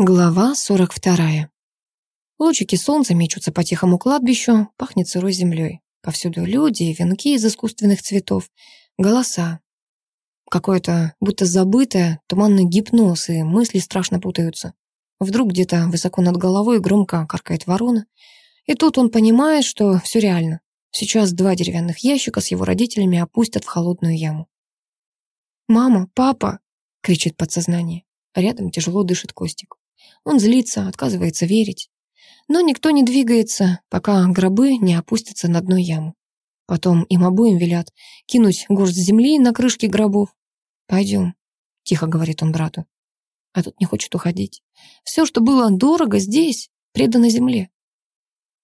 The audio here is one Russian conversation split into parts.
Глава 42. Лучики солнца мечутся по тихому кладбищу, пахнет сырой землей. Повсюду люди и венки из искусственных цветов, голоса. Какое-то будто забытое, туманный гипноз, и мысли страшно путаются. Вдруг где-то высоко над головой громко каркает ворона. И тут он понимает, что все реально. Сейчас два деревянных ящика с его родителями опустят в холодную яму. «Мама, папа!» — кричит подсознание. Рядом тяжело дышит Костик. Он злится, отказывается верить. Но никто не двигается, пока гробы не опустятся на дно ямы. Потом им обоим велят кинуть горсть земли на крышки гробов. «Пойдем», — тихо говорит он брату. А тот не хочет уходить. Все, что было дорого здесь, предано земле.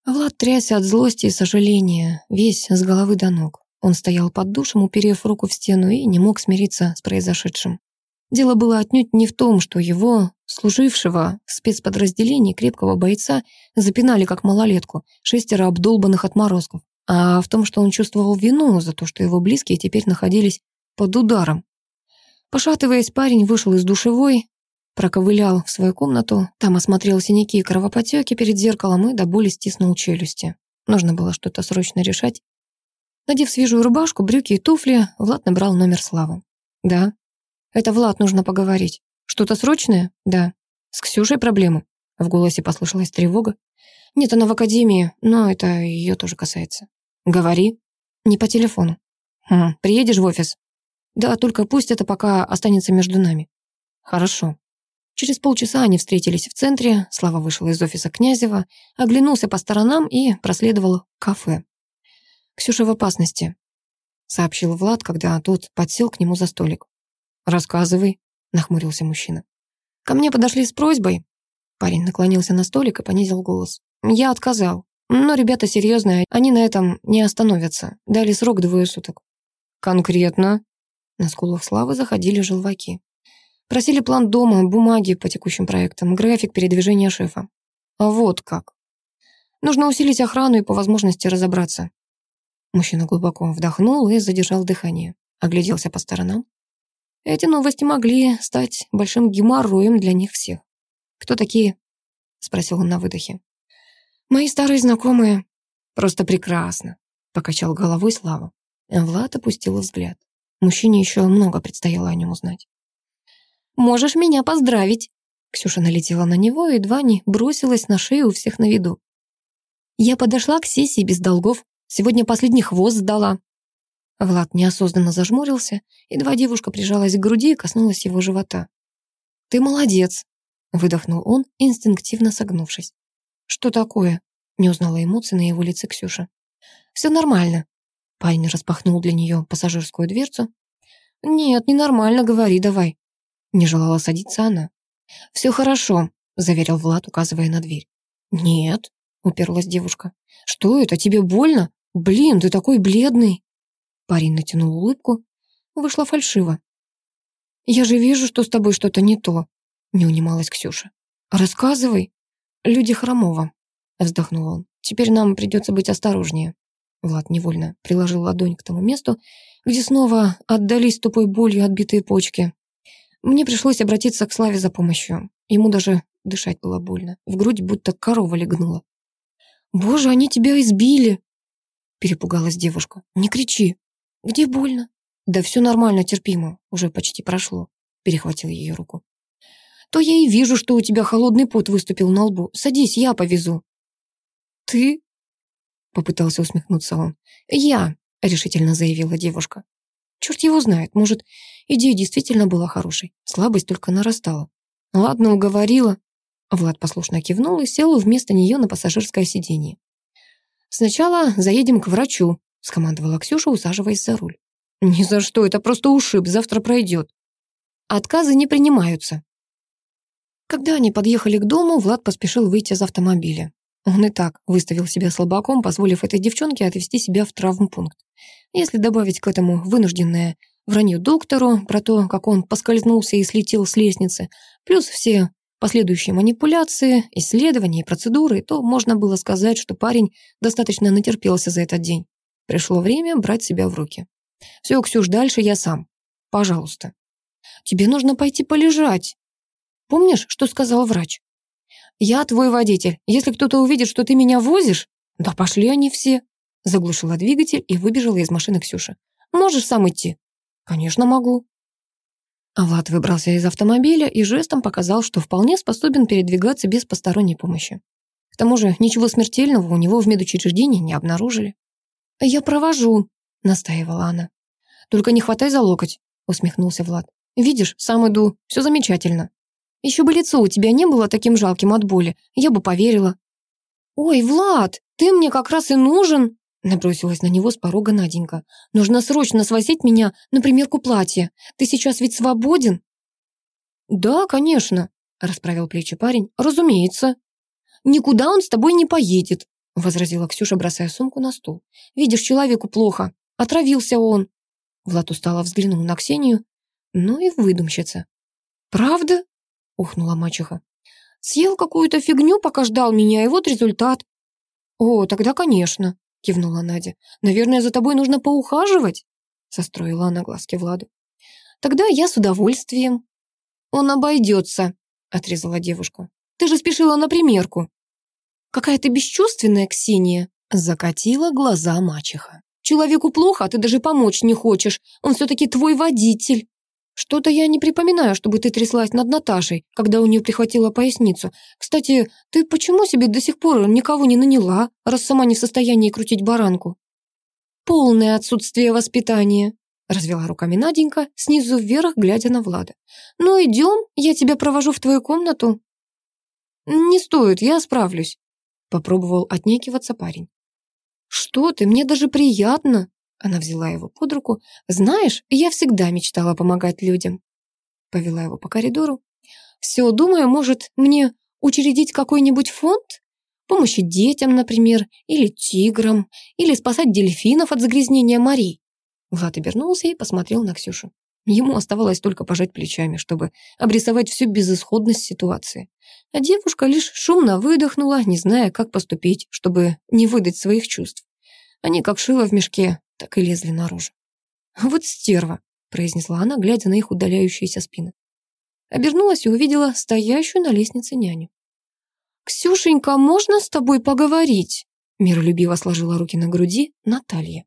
Влад трясся от злости и сожаления, весь с головы до ног. Он стоял под душем, уперев руку в стену, и не мог смириться с произошедшим. Дело было отнюдь не в том, что его, служившего в спецподразделении крепкого бойца, запинали как малолетку, шестеро обдолбанных отморозков, а в том, что он чувствовал вину за то, что его близкие теперь находились под ударом. Пошатываясь, парень вышел из душевой, проковылял в свою комнату, там осмотрел синяки и кровопотеки перед зеркалом и до боли стиснул челюсти. Нужно было что-то срочно решать. Надев свежую рубашку, брюки и туфли, Влад набрал номер Славы. «Да», «Это Влад, нужно поговорить. Что-то срочное?» «Да». «С Ксюшей проблемы?» В голосе послышалась тревога. «Нет, она в академии, но это ее тоже касается». «Говори». «Не по телефону». «Хм, приедешь в офис?» «Да, только пусть это пока останется между нами». «Хорошо». Через полчаса они встретились в центре, Слава вышел из офиса Князева, оглянулся по сторонам и проследовал кафе. «Ксюша в опасности», — сообщил Влад, когда тот подсел к нему за столик. «Рассказывай», — нахмурился мужчина. «Ко мне подошли с просьбой». Парень наклонился на столик и понизил голос. «Я отказал. Но ребята серьезные, они на этом не остановятся. Дали срок двое суток». «Конкретно?» На скулах Славы заходили желваки. Просили план дома, бумаги по текущим проектам, график передвижения шефа. А вот как. Нужно усилить охрану и по возможности разобраться. Мужчина глубоко вдохнул и задержал дыхание. Огляделся по сторонам. Эти новости могли стать большим геморроем для них всех. «Кто такие?» — спросил он на выдохе. «Мои старые знакомые. Просто прекрасно», — покачал головой Слава. Влад опустил взгляд. Мужчине еще много предстояло о нем узнать. «Можешь меня поздравить!» Ксюша налетела на него и едва не бросилась на шею у всех на виду. «Я подошла к сессии без долгов. Сегодня последний хвост сдала. Влад неосознанно зажмурился, едва девушка прижалась к груди и коснулась его живота. «Ты молодец!» — выдохнул он, инстинктивно согнувшись. «Что такое?» — не узнала эмоции на его лице Ксюша. «Все нормально». Парень распахнул для нее пассажирскую дверцу. «Нет, ненормально, говори давай». Не желала садиться она. «Все хорошо», — заверил Влад, указывая на дверь. «Нет», — уперлась девушка. «Что это, тебе больно? Блин, ты такой бледный». Парень натянул улыбку. Вышла фальшиво. «Я же вижу, что с тобой что-то не то», — не унималась Ксюша. «Рассказывай». «Люди Хромова», — вздохнул он. «Теперь нам придется быть осторожнее». Влад невольно приложил ладонь к тому месту, где снова отдались тупой болью отбитые почки. Мне пришлось обратиться к Славе за помощью. Ему даже дышать было больно. В грудь будто корова легнула. «Боже, они тебя избили!» Перепугалась девушка. «Не кричи!» «Где больно?» «Да все нормально, терпимо, уже почти прошло», — перехватил ее руку. «То я и вижу, что у тебя холодный пот выступил на лбу. Садись, я повезу». «Ты?» — попытался усмехнуться он. «Я», — решительно заявила девушка. Черт его знает, может, идея действительно была хорошей. Слабость только нарастала. Ладно, уговорила. Влад послушно кивнул и сел вместо нее на пассажирское сиденье. «Сначала заедем к врачу», скомандовала Ксюша, усаживаясь за руль. «Ни за что, это просто ушиб, завтра пройдет». «Отказы не принимаются». Когда они подъехали к дому, Влад поспешил выйти из автомобиля. Он и так выставил себя слабаком, позволив этой девчонке отвезти себя в травмпункт. Если добавить к этому вынужденное вранье доктору про то, как он поскользнулся и слетел с лестницы, плюс все последующие манипуляции, исследования и процедуры, то можно было сказать, что парень достаточно натерпелся за этот день. Пришло время брать себя в руки. «Все, Ксюш, дальше я сам. Пожалуйста. Тебе нужно пойти полежать. Помнишь, что сказал врач? Я твой водитель. Если кто-то увидит, что ты меня возишь, да пошли они все. Заглушила двигатель и выбежала из машины Ксюша. Можешь сам идти? Конечно, могу. А Влад выбрался из автомобиля и жестом показал, что вполне способен передвигаться без посторонней помощи. К тому же ничего смертельного у него в медучреждении не обнаружили. «Я провожу», — настаивала она. «Только не хватай за локоть», — усмехнулся Влад. «Видишь, сам иду, все замечательно. Еще бы лицо у тебя не было таким жалким от боли, я бы поверила». «Ой, Влад, ты мне как раз и нужен», Набросилась на него с порога Наденька. «Нужно срочно свозить меня на примерку платья. Ты сейчас ведь свободен?» «Да, конечно», — расправил плечи парень. «Разумеется». «Никуда он с тобой не поедет», — возразила Ксюша, бросая сумку на стол. «Видишь, человеку плохо. Отравился он». Влад устало взглянул на Ксению. Ну и выдумщица. «Правда?» — ухнула мачеха. «Съел какую-то фигню, пока ждал меня, и вот результат». «О, тогда конечно», кивнула Надя. «Наверное, за тобой нужно поухаживать?» состроила она глазки Владу. «Тогда я с удовольствием». «Он обойдется», отрезала девушка. «Ты же спешила на примерку». «Какая ты бесчувственная, Ксения», закатила глаза мачеха. «Человеку плохо, а ты даже помочь не хочешь. Он все-таки твой водитель». «Что-то я не припоминаю, чтобы ты тряслась над Наташей, когда у нее прихватила поясницу. Кстати, ты почему себе до сих пор никого не наняла, раз сама не в состоянии крутить баранку?» «Полное отсутствие воспитания», — развела руками Наденька, снизу вверх, глядя на Влада. «Ну, идем, я тебя провожу в твою комнату». «Не стоит, я справлюсь», — попробовал отнекиваться парень. «Что ты, мне даже приятно», она взяла его под руку. «Знаешь, я всегда мечтала помогать людям». Повела его по коридору. «Все, думаю, может, мне учредить какой-нибудь фонд? Помощи детям, например, или тиграм, или спасать дельфинов от загрязнения морей». Влад обернулся и посмотрел на Ксюшу. Ему оставалось только пожать плечами, чтобы обрисовать всю безысходность ситуации. А девушка лишь шумно выдохнула, не зная, как поступить, чтобы не выдать своих чувств. Они, как шило в мешке, так и лезли наружу. «Вот стерва», — произнесла она, глядя на их удаляющиеся спины. Обернулась и увидела стоящую на лестнице няню. «Ксюшенька, можно с тобой поговорить?» Миролюбиво сложила руки на груди Наталья.